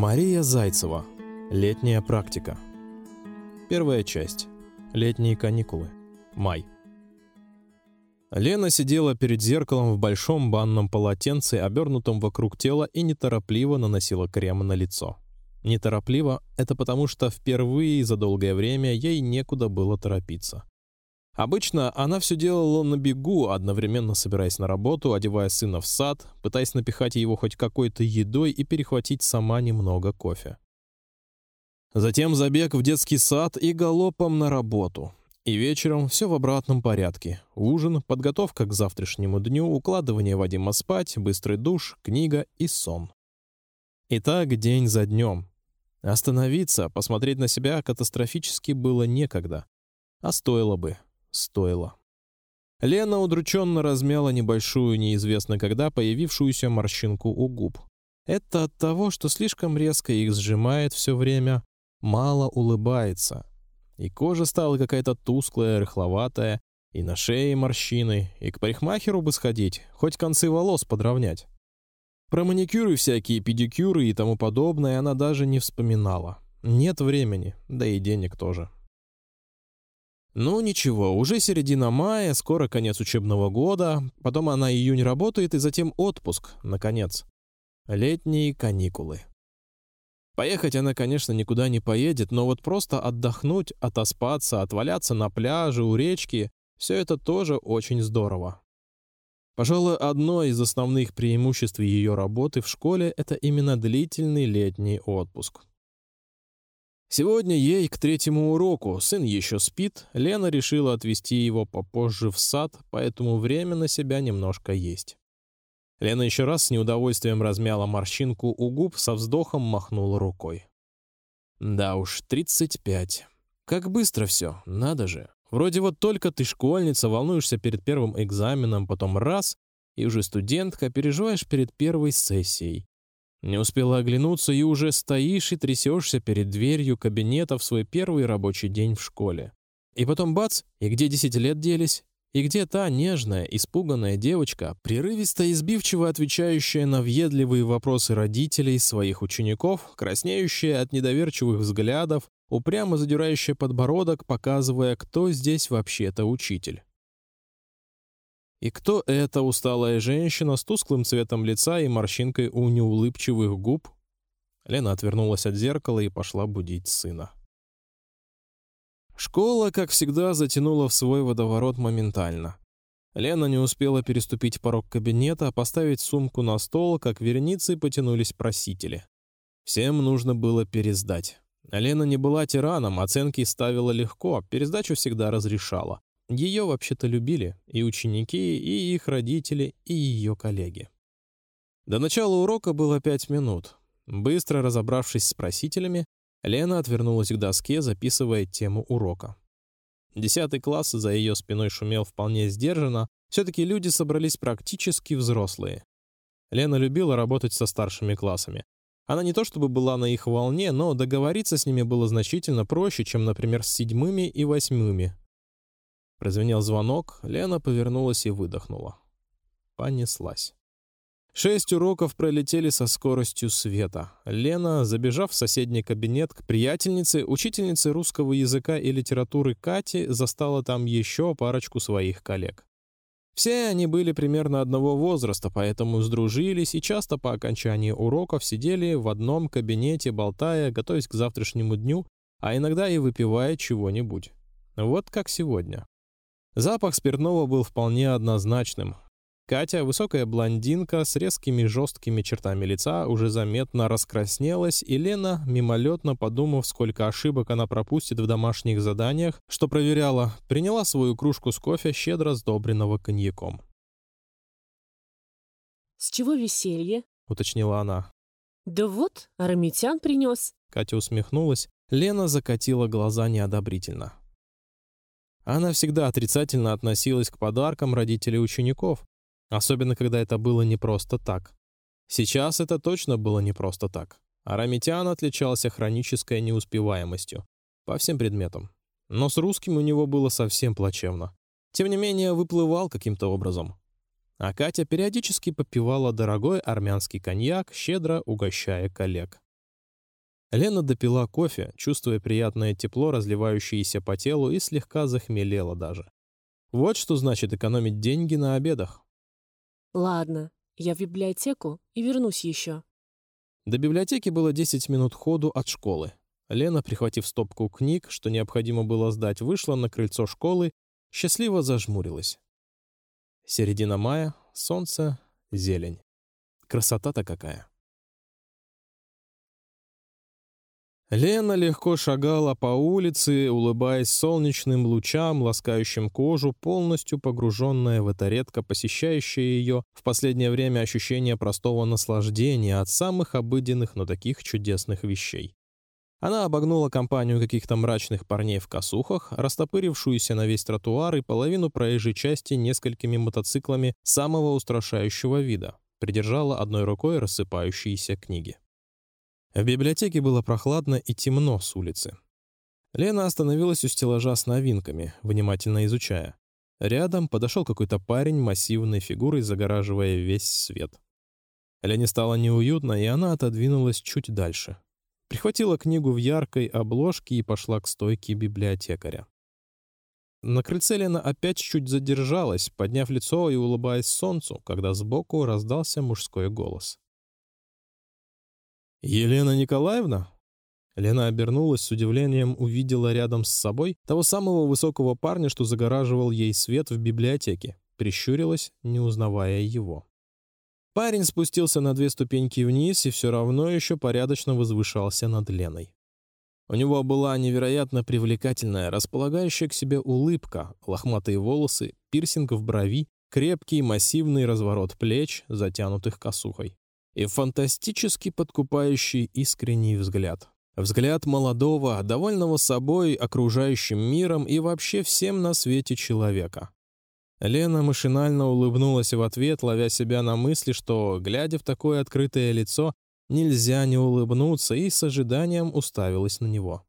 Мария Зайцева. Летняя практика. Первая часть. Летние каникулы. Май. Лена сидела перед зеркалом в большом банном полотенце, обернутом вокруг тела, и неторопливо наносила крем на лицо. Неторопливо — это потому, что впервые за долгое время ей некуда было торопиться. Обычно она все делала на бегу, одновременно собираясь на работу, одевая сына в сад, пытаясь напихать его хоть какой-то едой и перехватить сама немного кофе. Затем забег в детский сад и галопом на работу. И вечером все в обратном порядке. Ужин, подготовка к завтрашнему дню, укладывание Вадима спать, быстрый душ, книга и сон. И так день за днем. Остановиться, посмотреть на себя катастрофически было некогда. А стоило бы стоило. Лена удрученно размяла небольшую, неизвестно когда появившуюся морщинку у губ. Это от того, что слишком резко их сжимает все время, мало улыбается, и кожа стала какая-то тусклая, рыхловатая, и на шее морщины, и к парикмахеру бы сходить, хоть концы волос подровнять. Про маникюры всякие, педикюры и тому подобное она даже не вспоминала. Нет времени, да и денег тоже. Ну ничего, уже середина мая, скоро конец учебного года, потом она июнь работает и затем отпуск, наконец. Летние каникулы. Поехать она, конечно, никуда не поедет, но вот просто отдохнуть, отоспаться, отваляться на пляже, у речки, все это тоже очень здорово. Пожалуй, одно из основных преимуществ ее работы в школе – это именно длительный летний отпуск. Сегодня ей к третьему уроку, сын еще спит, Лена решила отвезти его попозже в сад, поэтому время на себя немножко есть. Лена еще раз с неудовольствием размяла морщинку у губ, со вздохом махнула рукой. Да уж, тридцать пять. Как быстро все, надо же. Вроде вот только ты школьница, волнуешься перед первым экзаменом, потом раз, и уже студентка, переживаешь перед первой сессией. Не успела оглянуться и уже стоишь и трясешься перед дверью кабинета в свой первый рабочий день в школе. И потом бац, и где десять лет делись? И где та нежная, испуганная девочка, прерывисто и сбивчиво отвечающая на въедливые вопросы родителей своих учеников, краснеющая от недоверчивых взглядов, упрямо задирающая подбородок, показывая, кто здесь вообще-то учитель? И кто эта усталая женщина с тусклым цветом лица и морщинкой у неулыбчивых губ? Лена отвернулась от зеркала и пошла будить сына. Школа, как всегда, затянула в свой водоворот моментально. Лена не успела переступить порог кабинета, поставить сумку на стол, как вереницы потянулись просители. Всем нужно было пересдать. Лена не была тираном, оценки ставила легко, пересдачу всегда разрешала. Ее вообще-то любили и ученики, и их родители, и ее коллеги. До начала урока было пять минут. Быстро разобравшись с просителями, Лена отвернулась к доске, записывая тему урока. Десятый класс за ее спиной шумел вполне сдержанно, все-таки люди собрались практически взрослые. Лена любила работать со старшими классами. Она не то чтобы была на их волне, но договориться с ними было значительно проще, чем, например, с седьмыми и восьмыми, Прозвенел звонок, Лена повернулась и выдохнула. Понеслась. Шесть уроков пролетели со скоростью света. Лена, забежав в соседний кабинет к приятельнице, учительнице русского языка и литературы Кате, застала там еще парочку своих коллег. Все они были примерно одного возраста, поэтому сдружились и часто по окончании уроков сидели в одном кабинете, болтая, готовясь к завтрашнему дню, а иногда и выпивая чего-нибудь. Вот как сегодня. Запах спиртного был вполне однозначным. Катя, высокая блондинка с резкими жесткими чертами лица, уже заметно раскраснелась, и Лена, мимолетно подумав, сколько ошибок она пропустит в домашних заданиях, что проверяла, приняла свою кружку с кофе, щедро сдобренного коньяком. «С чего веселье?» — уточнила она. «Да вот, Арамитян принес». Катя усмехнулась. Лена закатила глаза неодобрительно. Она всегда отрицательно относилась к подаркам родителей учеников, особенно когда это было не просто так. Сейчас это точно было не просто так. Арамитян отличался хронической неуспеваемостью по всем предметам. Но с русским у него было совсем плачевно. Тем не менее, выплывал каким-то образом. А Катя периодически попивала дорогой армянский коньяк, щедро угощая коллег. Лена допила кофе, чувствуя приятное тепло, разливающееся по телу, и слегка захмелела даже. Вот что значит экономить деньги на обедах. Ладно, я в библиотеку и вернусь еще. До библиотеки было 10 минут ходу от школы. Лена, прихватив стопку книг, что необходимо было сдать, вышла на крыльцо школы, счастливо зажмурилась. Середина мая, солнце, зелень. Красота-то какая! Лена легко шагала по улице, улыбаясь солнечным лучам, ласкающим кожу, полностью погруженная в это редко посещающее ее в последнее время ощущение простого наслаждения от самых обыденных, но таких чудесных вещей. Она обогнула компанию каких-то мрачных парней в косухах, растопырившуюся на весь тротуар и половину проезжей части несколькими мотоциклами самого устрашающего вида, придержала одной рукой рассыпающиеся книги. В библиотеке было прохладно и темно с улицы. Лена остановилась у стеллажа с новинками, внимательно изучая. Рядом подошел какой-то парень массивной фигурой, загораживая весь свет. Лене стало неуютно, и она отодвинулась чуть дальше. Прихватила книгу в яркой обложке и пошла к стойке библиотекаря. На крыльце Лена опять чуть задержалась, подняв лицо и улыбаясь солнцу, когда сбоку раздался мужской голос. «Елена Николаевна?» Лена обернулась с удивлением, увидела рядом с собой того самого высокого парня, что загораживал ей свет в библиотеке, прищурилась, не узнавая его. Парень спустился на две ступеньки вниз и все равно еще порядочно возвышался над Леной. У него была невероятно привлекательная, располагающая к себе улыбка, лохматые волосы, пирсинг в брови, крепкий массивный разворот плеч, затянутых косухой и фантастически подкупающий искренний взгляд. Взгляд молодого, довольного собой, окружающим миром и вообще всем на свете человека. Лена машинально улыбнулась в ответ, ловя себя на мысли, что, глядя в такое открытое лицо, нельзя не улыбнуться, и с ожиданием уставилась на него.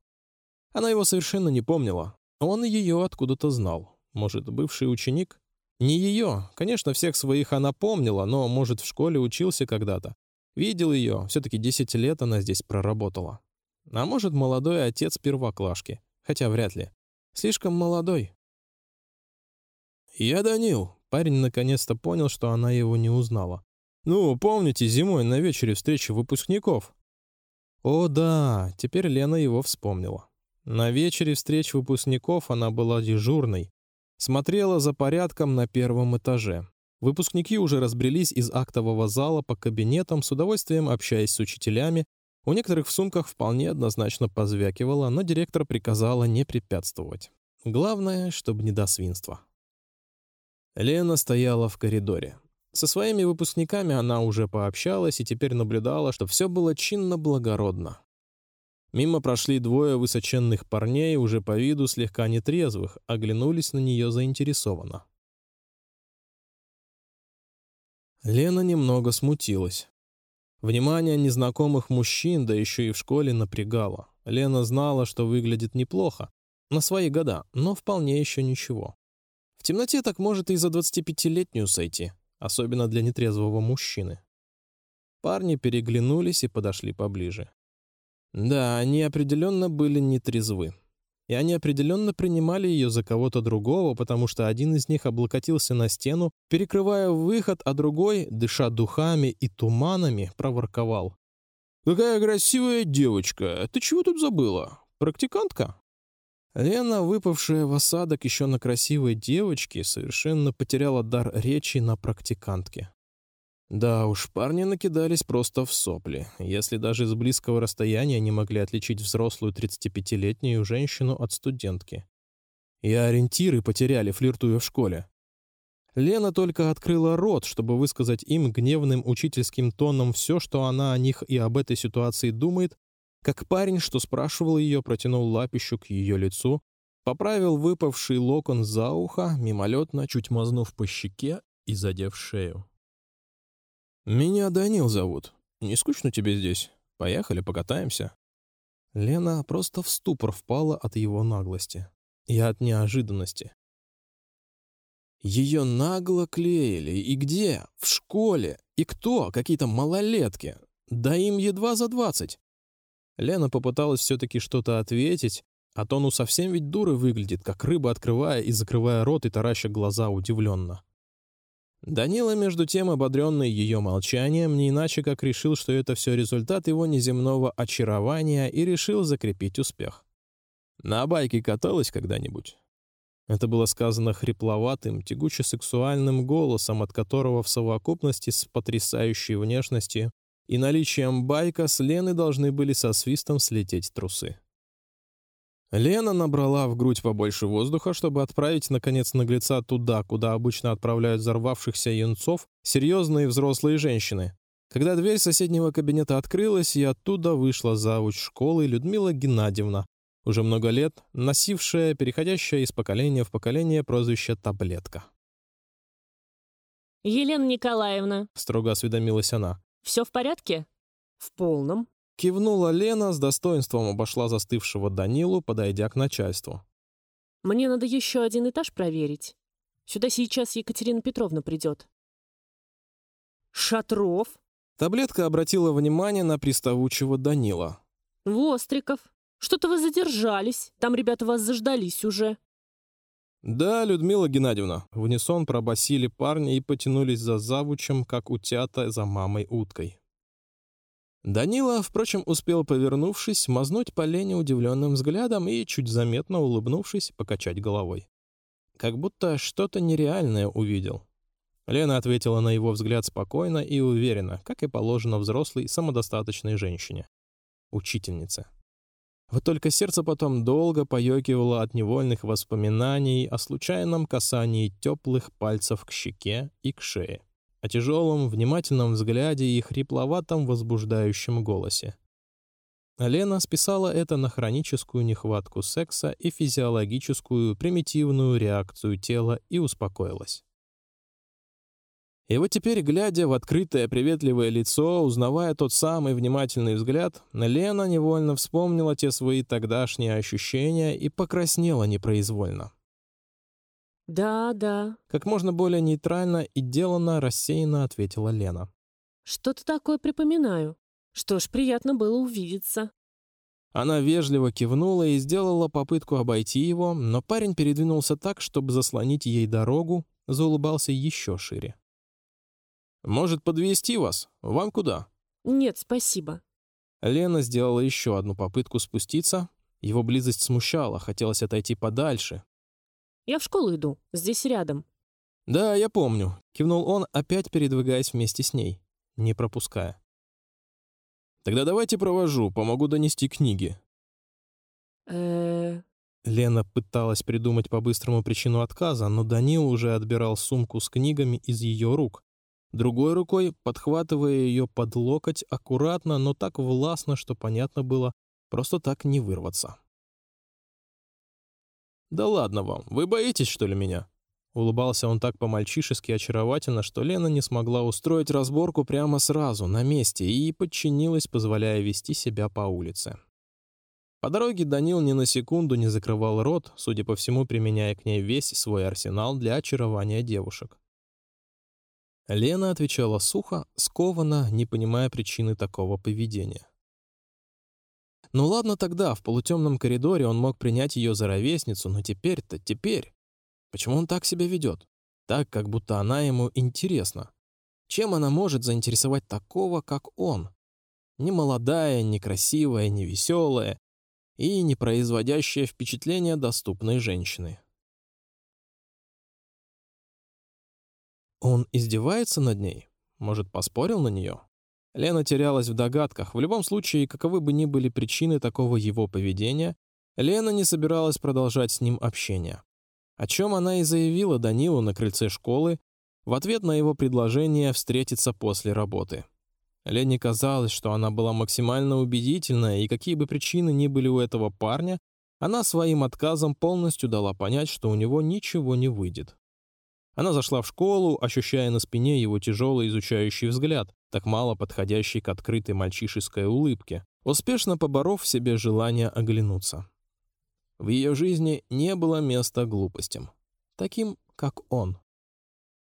Она его совершенно не помнила. Он ее откуда-то знал. Может, бывший ученик? Не ее. Конечно, всех своих она помнила, но, может, в школе учился когда-то. Видел ее, все-таки 10 лет она здесь проработала. А может, молодой отец первоклашки. Хотя вряд ли. Слишком молодой. «Я Данил». Парень наконец-то понял, что она его не узнала. «Ну, помните, зимой на вечере встречи выпускников?» О да, теперь Лена его вспомнила. На вечере встреч выпускников она была дежурной, Смотрела за порядком на первом этаже. Выпускники уже разбрелись из актового зала по кабинетам, с удовольствием общаясь с учителями. У некоторых в сумках вполне однозначно позвякивало, но директор приказала не препятствовать. Главное, чтобы не до свинства. Лена стояла в коридоре. Со своими выпускниками она уже пообщалась и теперь наблюдала, что все было чинно-благородно. Мимо прошли двое высоченных парней, уже по виду слегка нетрезвых, оглянулись на нее заинтересованно. Лена немного смутилась. Внимание незнакомых мужчин, да еще и в школе, напрягало. Лена знала, что выглядит неплохо, на свои года, но вполне еще ничего. В темноте так может и за 25-летнюю сойти, особенно для нетрезвого мужчины. Парни переглянулись и подошли поближе. Да, они определенно были нетрезвы. И они определенно принимали ее за кого-то другого, потому что один из них облокотился на стену, перекрывая выход, а другой, дыша духами и туманами, проворковал. «Какая красивая девочка! Ты чего тут забыла? Практикантка?» Лена, выпавшая в осадок еще на красивой девочке, совершенно потеряла дар речи на практикантке. Да уж, парни накидались просто в сопли, если даже с близкого расстояния не могли отличить взрослую 35-летнюю женщину от студентки. И ориентиры потеряли, флиртуя в школе. Лена только открыла рот, чтобы высказать им гневным учительским тоном все, что она о них и об этой ситуации думает, как парень, что спрашивал ее, протянул лапищу к ее лицу, поправил выпавший локон за ухо, мимолетно чуть мазнув по щеке и задев шею. «Меня Данил зовут. Не скучно тебе здесь? Поехали, покатаемся». Лена просто в ступор впала от его наглости. И от неожиданности. Ее нагло клеили. И где? В школе. И кто? Какие-то малолетки. Да им едва за двадцать. Лена попыталась все-таки что-то ответить, а то ну совсем ведь дура выглядит, как рыба, открывая и закрывая рот и тараща глаза удивленно. Данила, между тем, ободренный ее молчанием, не иначе как решил, что это все результат его неземного очарования и решил закрепить успех. «На байке каталась когда-нибудь?» Это было сказано хрипловатым, тягуче-сексуальным голосом, от которого в совокупности с потрясающей внешностью и наличием байка с Лены должны были со свистом слететь трусы. Лена набрала в грудь побольше воздуха, чтобы отправить, наконец, наглеца туда, куда обычно отправляют взорвавшихся юнцов серьезные взрослые женщины. Когда дверь соседнего кабинета открылась, и оттуда вышла завуч школы Людмила Геннадьевна, уже много лет носившая, переходящая из поколения в поколение прозвище «таблетка». «Елена Николаевна», — строго осведомилась она. «все в порядке?» «В полном», Кивнула Лена, с достоинством обошла застывшего Данилу, подойдя к начальству. «Мне надо еще один этаж проверить. Сюда сейчас Екатерина Петровна придет». «Шатров?» Таблетка обратила внимание на приставучего Данила. «Востриков, что-то вы задержались. Там ребята вас заждались уже». «Да, Людмила Геннадьевна», — в унисон пробасили парни и потянулись за завучем, как утята за мамой-уткой. Данила, впрочем, успел, повернувшись, мазнуть по Лене удивленным взглядом и, чуть заметно улыбнувшись, покачать головой. Как будто что-то нереальное увидел. Лена ответила на его взгляд спокойно и уверенно, как и положено взрослой, самодостаточной женщине. Учительнице. Вот только сердце потом долго поёкивало от невольных воспоминаний о случайном касании теплых пальцев к щеке и к шее о тяжелом, внимательном взгляде и хрипловатом, возбуждающем голосе. Лена списала это на хроническую нехватку секса и физиологическую примитивную реакцию тела и успокоилась. И вот теперь, глядя в открытое приветливое лицо, узнавая тот самый внимательный взгляд, Лена невольно вспомнила те свои тогдашние ощущения и покраснела непроизвольно. «Да, да», — как можно более нейтрально и деланно рассеянно ответила Лена. «Что-то такое припоминаю. Что ж, приятно было увидеться». Она вежливо кивнула и сделала попытку обойти его, но парень передвинулся так, чтобы заслонить ей дорогу, заулыбался еще шире. «Может, подвести вас? Вам куда?» «Нет, спасибо». Лена сделала еще одну попытку спуститься. Его близость смущала, хотелось отойти подальше, я в школу иду, здесь рядом». «Да, я помню», — кивнул он, опять передвигаясь вместе с ней, не пропуская. «Тогда давайте провожу, помогу донести книги». э Лена пыталась придумать по-быстрому причину отказа, но Данил уже отбирал сумку с книгами из ее рук. Другой рукой, подхватывая ее под локоть, аккуратно, но так властно, что понятно было, просто так не вырваться. «Да ладно вам, вы боитесь, что ли, меня?» Улыбался он так по-мальчишески очаровательно, что Лена не смогла устроить разборку прямо сразу, на месте, и подчинилась, позволяя вести себя по улице. По дороге Данил ни на секунду не закрывал рот, судя по всему, применяя к ней весь свой арсенал для очарования девушек. Лена отвечала сухо, скованно, не понимая причины такого поведения. Ну ладно тогда, в полутемном коридоре он мог принять ее за ровесницу, но теперь-то, теперь... Почему он так себя ведет? Так, как будто она ему интересна. Чем она может заинтересовать такого, как он? Не молодая, не красивая, не веселая и не производящая впечатления доступной женщины. Он издевается над ней? Может, поспорил на нее? Лена терялась в догадках. В любом случае, каковы бы ни были причины такого его поведения, Лена не собиралась продолжать с ним общение. О чем она и заявила Данилу на крыльце школы в ответ на его предложение встретиться после работы. Лене казалось, что она была максимально убедительна, и какие бы причины ни были у этого парня, она своим отказом полностью дала понять, что у него ничего не выйдет. Она зашла в школу, ощущая на спине его тяжелый изучающий взгляд, так мало подходящий к открытой мальчишеской улыбке, успешно поборов в себе желание оглянуться. В ее жизни не было места глупостям, таким, как он.